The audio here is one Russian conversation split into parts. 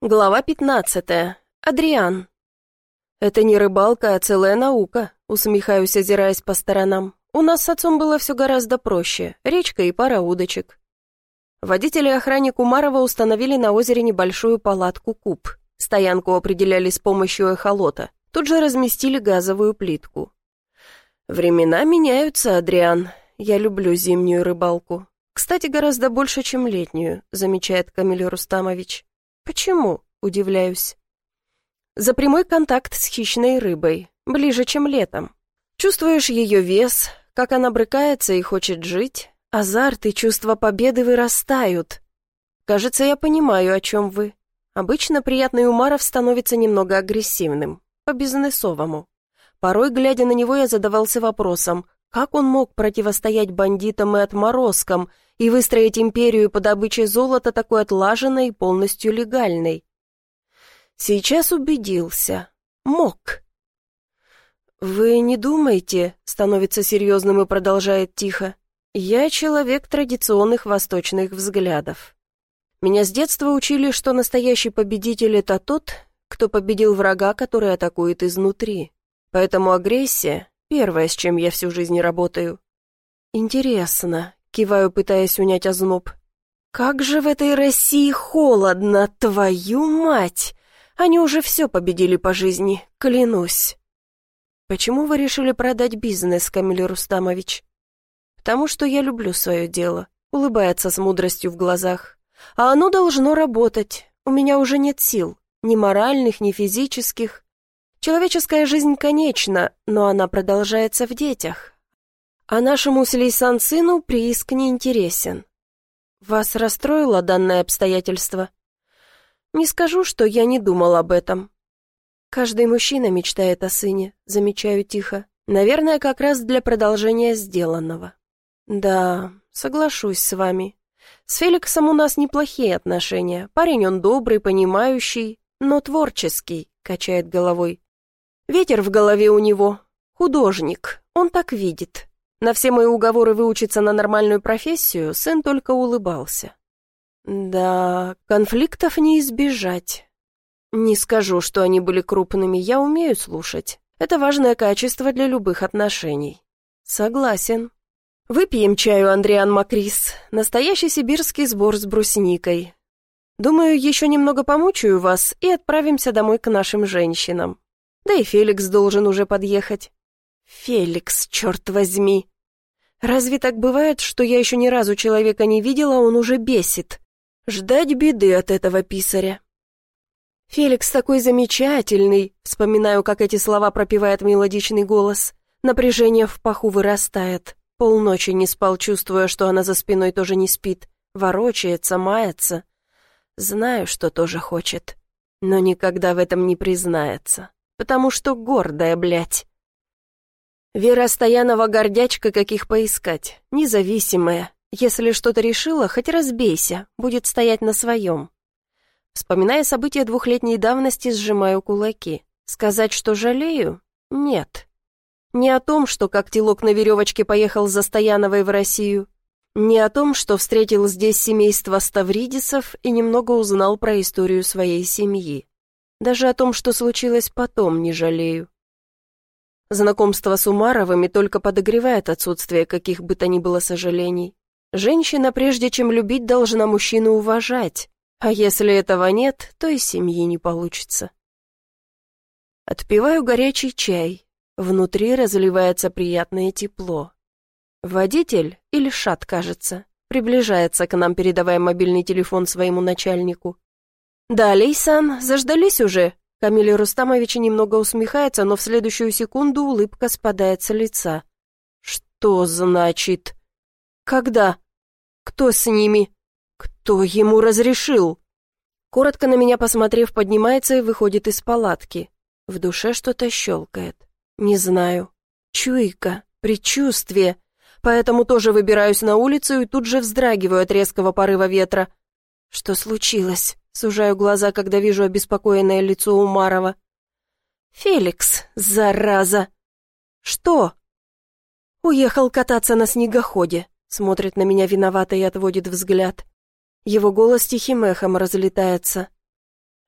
Глава 15. Адриан. «Это не рыбалка, а целая наука», — усмехаюсь, озираясь по сторонам. «У нас с отцом было все гораздо проще. Речка и пара удочек». Водители и охранник Умарова установили на озере небольшую палатку-куб. Стоянку определяли с помощью эхолота. Тут же разместили газовую плитку. «Времена меняются, Адриан. Я люблю зимнюю рыбалку. Кстати, гораздо больше, чем летнюю», — замечает Камиль Рустамович. «Почему?» — удивляюсь. «За прямой контакт с хищной рыбой, ближе, чем летом. Чувствуешь ее вес, как она брыкается и хочет жить, азарт и чувство победы вырастают. Кажется, я понимаю, о чем вы. Обычно приятный Умаров становится немного агрессивным, по-бизнесовому. Порой, глядя на него, я задавался вопросом, как он мог противостоять бандитам и отморозкам и выстроить империю по добыче золота такой отлаженной и полностью легальной? Сейчас убедился. Мог. «Вы не думайте», — становится серьезным и продолжает тихо. «Я человек традиционных восточных взглядов. Меня с детства учили, что настоящий победитель — это тот, кто победил врага, который атакует изнутри. Поэтому агрессия Первое, с чем я всю жизнь работаю. Интересно, киваю, пытаясь унять озноб. Как же в этой России холодно, твою мать! Они уже все победили по жизни, клянусь. Почему вы решили продать бизнес, Камиль Рустамович? Потому что я люблю свое дело, улыбается с мудростью в глазах. А оно должно работать. У меня уже нет сил, ни моральных, ни физических. Человеческая жизнь конечна, но она продолжается в детях. А нашему Слейсан-сыну прииск не интересен. Вас расстроило данное обстоятельство? Не скажу, что я не думал об этом. Каждый мужчина мечтает о сыне, замечаю тихо. Наверное, как раз для продолжения сделанного. Да, соглашусь с вами. С Феликсом у нас неплохие отношения. Парень он добрый, понимающий, но творческий, качает головой. Ветер в голове у него. Художник. Он так видит. На все мои уговоры выучиться на нормальную профессию сын только улыбался. Да, конфликтов не избежать. Не скажу, что они были крупными, я умею слушать. Это важное качество для любых отношений. Согласен. Выпьем чаю, Андриан Макрис. Настоящий сибирский сбор с брусникой. Думаю, еще немного помучаю вас и отправимся домой к нашим женщинам. Да и Феликс должен уже подъехать. Феликс, черт возьми! Разве так бывает, что я еще ни разу человека не видела, а он уже бесит? Ждать беды от этого писаря. «Феликс такой замечательный!» Вспоминаю, как эти слова пропевает мелодичный голос. Напряжение в паху вырастает. Полночи не спал, чувствуя, что она за спиной тоже не спит. Ворочается, мается. Знаю, что тоже хочет, но никогда в этом не признается потому что гордая, блядь. Вера Стоянова гордячка, каких поискать, независимая. Если что-то решила, хоть разбейся, будет стоять на своем. Вспоминая события двухлетней давности, сжимаю кулаки. Сказать, что жалею? Нет. Не о том, что как телок на веревочке поехал за Стояновой в Россию. Не о том, что встретил здесь семейство Ставридисов и немного узнал про историю своей семьи. Даже о том, что случилось потом, не жалею. Знакомство с Умаровыми только подогревает отсутствие каких бы то ни было сожалений. Женщина, прежде чем любить, должна мужчину уважать, а если этого нет, то и семьи не получится. Отпиваю горячий чай. Внутри разливается приятное тепло. Водитель, или шат, кажется, приближается к нам, передавая мобильный телефон своему начальнику. «Да, Лейсан, заждались уже?» Камиль Рустамович немного усмехается, но в следующую секунду улыбка спадает с лица. «Что значит?» «Когда?» «Кто с ними?» «Кто ему разрешил?» Коротко на меня посмотрев, поднимается и выходит из палатки. В душе что-то щелкает. Не знаю. Чуйка, предчувствие. Поэтому тоже выбираюсь на улицу и тут же вздрагиваю от резкого порыва ветра. Что случилось? Сужаю глаза, когда вижу обеспокоенное лицо Умарова. «Феликс, зараза!» «Что?» «Уехал кататься на снегоходе», смотрит на меня виновато и отводит взгляд. Его голос тихим эхом разлетается.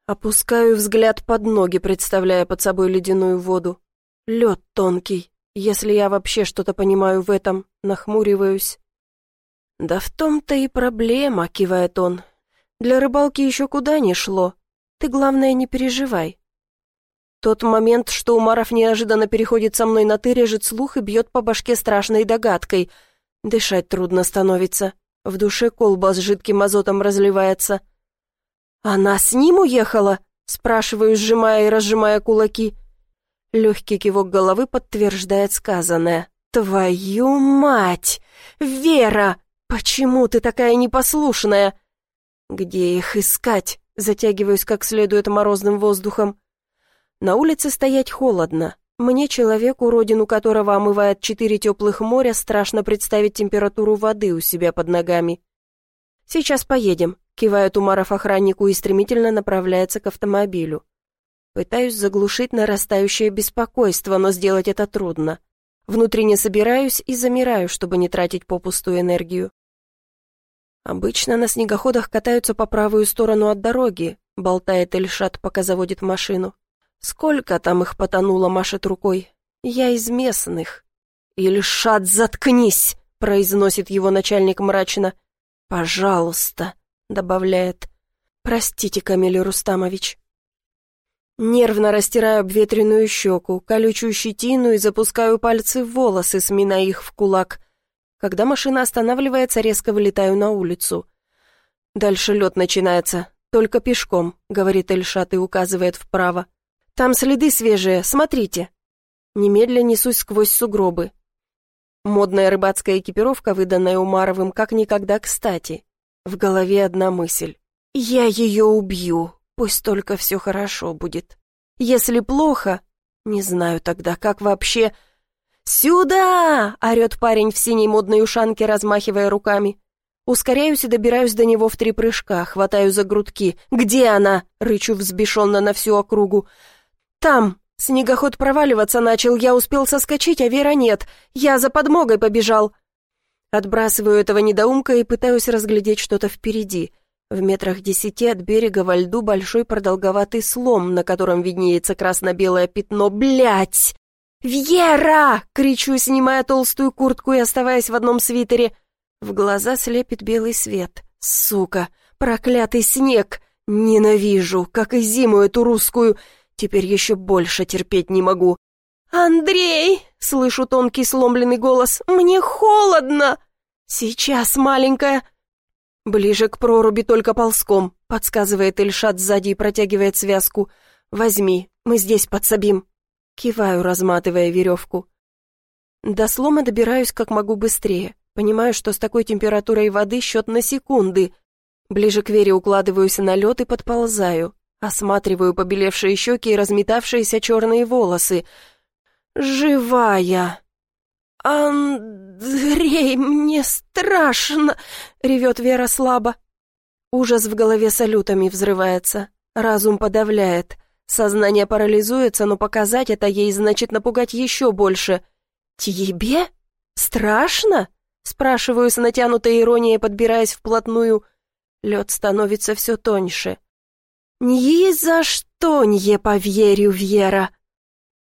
Опускаю взгляд под ноги, представляя под собой ледяную воду. Лед тонкий, если я вообще что-то понимаю в этом, нахмуриваюсь. «Да в том-то и проблема», — кивает он. «Для рыбалки еще куда не шло. Ты, главное, не переживай. Тот момент, что Умаров неожиданно переходит со мной на «ты», режет слух и бьет по башке страшной догадкой. Дышать трудно становится. В душе колба с жидким азотом разливается. «Она с ним уехала?» — спрашиваю, сжимая и разжимая кулаки. Легкий кивок головы подтверждает сказанное. «Твою мать! Вера! Почему ты такая непослушная?» «Где их искать?» Затягиваюсь как следует морозным воздухом. На улице стоять холодно. Мне, человеку, родину которого омывает четыре теплых моря, страшно представить температуру воды у себя под ногами. «Сейчас поедем», — кивает Умаров охраннику и стремительно направляется к автомобилю. Пытаюсь заглушить нарастающее беспокойство, но сделать это трудно. Внутренне собираюсь и замираю, чтобы не тратить попустую энергию. Обычно на снегоходах катаются по правую сторону от дороги, болтает Эльшат, пока заводит машину. Сколько там их потонуло, машет рукой. Я из местных. Ильшат, заткнись, произносит его начальник мрачно. Пожалуйста, добавляет. Простите, Камиль Рустамович. Нервно растираю обветренную щеку, колючую щетину и запускаю пальцы в волосы, сминая их в кулак. Когда машина останавливается, резко вылетаю на улицу. Дальше лед начинается, только пешком, говорит Эльшат и указывает вправо. Там следы свежие, смотрите». Немедля несусь сквозь сугробы. Модная рыбацкая экипировка, выданная Умаровым, как никогда кстати. В голове одна мысль. «Я ее убью, пусть только все хорошо будет. Если плохо, не знаю тогда, как вообще...» «Сюда!» — орет парень в синей модной ушанке, размахивая руками. Ускоряюсь и добираюсь до него в три прыжка, хватаю за грудки. «Где она?» — рычу взбешенно на всю округу. «Там!» Снегоход проваливаться начал, я успел соскочить, а Вера нет. Я за подмогой побежал. Отбрасываю этого недоумка и пытаюсь разглядеть что-то впереди. В метрах десяти от берега во льду большой продолговатый слом, на котором виднеется красно-белое пятно. Блять! «Вера!» — кричу, снимая толстую куртку и оставаясь в одном свитере. В глаза слепит белый свет. «Сука! Проклятый снег! Ненавижу, как и зиму эту русскую!» Теперь еще больше терпеть не могу. «Андрей!» — слышу тонкий сломленный голос. «Мне холодно!» «Сейчас, маленькая!» «Ближе к проруби только ползком», — подсказывает Эльшат сзади и протягивает связку. «Возьми, мы здесь подсобим». Киваю, разматывая веревку. До слома добираюсь как могу быстрее. Понимаю, что с такой температурой воды счет на секунды. Ближе к Вере укладываюсь на лед и подползаю. Осматриваю побелевшие щеки и разметавшиеся черные волосы. «Живая!» «Андрей, мне страшно!» — ревет Вера слабо. Ужас в голове салютами взрывается. Разум подавляет. Сознание парализуется, но показать это ей значит напугать еще больше. «Тебе? Страшно?» — спрашиваю с натянутой иронией, подбираясь вплотную. Лед становится все тоньше. «Ни за что не поверю, Вера!»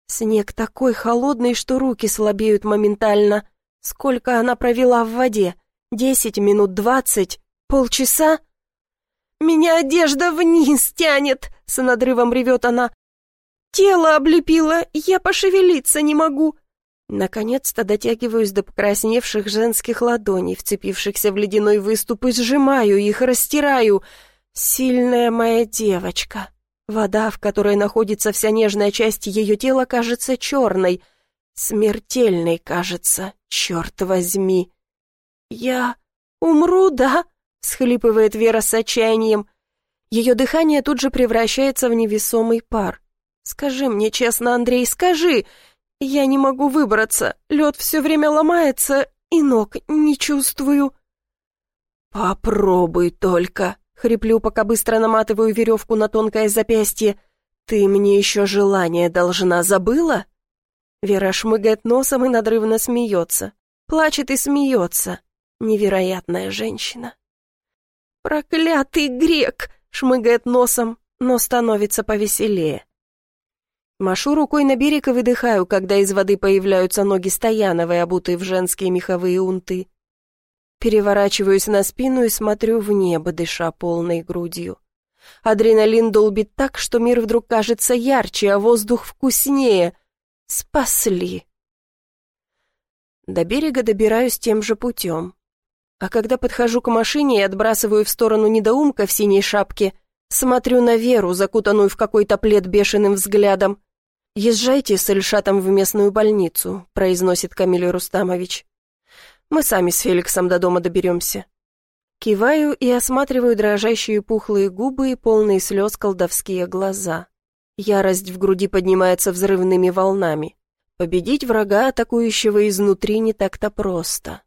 Снег такой холодный, что руки слабеют моментально. Сколько она провела в воде? Десять минут, двадцать? Полчаса? «Меня одежда вниз тянет!» — с надрывом ревет она. «Тело облепило, я пошевелиться не могу!» Наконец-то дотягиваюсь до покрасневших женских ладоней, вцепившихся в ледяной выступ, и сжимаю их, растираю — Сильная моя девочка. Вода, в которой находится вся нежная часть ее тела, кажется черной. Смертельной, кажется, черт возьми. «Я умру, да?» — схлипывает Вера с отчаянием. Ее дыхание тут же превращается в невесомый пар. «Скажи мне честно, Андрей, скажи! Я не могу выбраться, лед все время ломается, и ног не чувствую». «Попробуй только», Хриплю, пока быстро наматываю веревку на тонкое запястье. «Ты мне еще желание должна, забыла?» Вера шмыгает носом и надрывно смеется. Плачет и смеется. Невероятная женщина. «Проклятый грек!» — шмыгает носом. но становится повеселее. Машу рукой на берег и выдыхаю, когда из воды появляются ноги Стояновой, обутые в женские меховые унты. Переворачиваюсь на спину и смотрю в небо, дыша полной грудью. Адреналин долбит так, что мир вдруг кажется ярче, а воздух вкуснее. Спасли. До берега добираюсь тем же путем. А когда подхожу к машине и отбрасываю в сторону недоумка в синей шапке, смотрю на Веру, закутанную в какой-то плед бешеным взглядом. «Езжайте с Эльшатом в местную больницу», — произносит Камиль Рустамович. «Мы сами с Феликсом до дома доберемся». Киваю и осматриваю дрожащие пухлые губы и полные слез колдовские глаза. Ярость в груди поднимается взрывными волнами. Победить врага, атакующего изнутри, не так-то просто.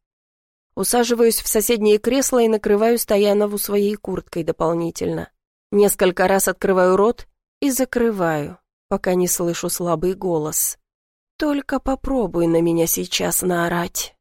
Усаживаюсь в соседнее кресло и накрываю Стоянову своей курткой дополнительно. Несколько раз открываю рот и закрываю, пока не слышу слабый голос. «Только попробуй на меня сейчас наорать».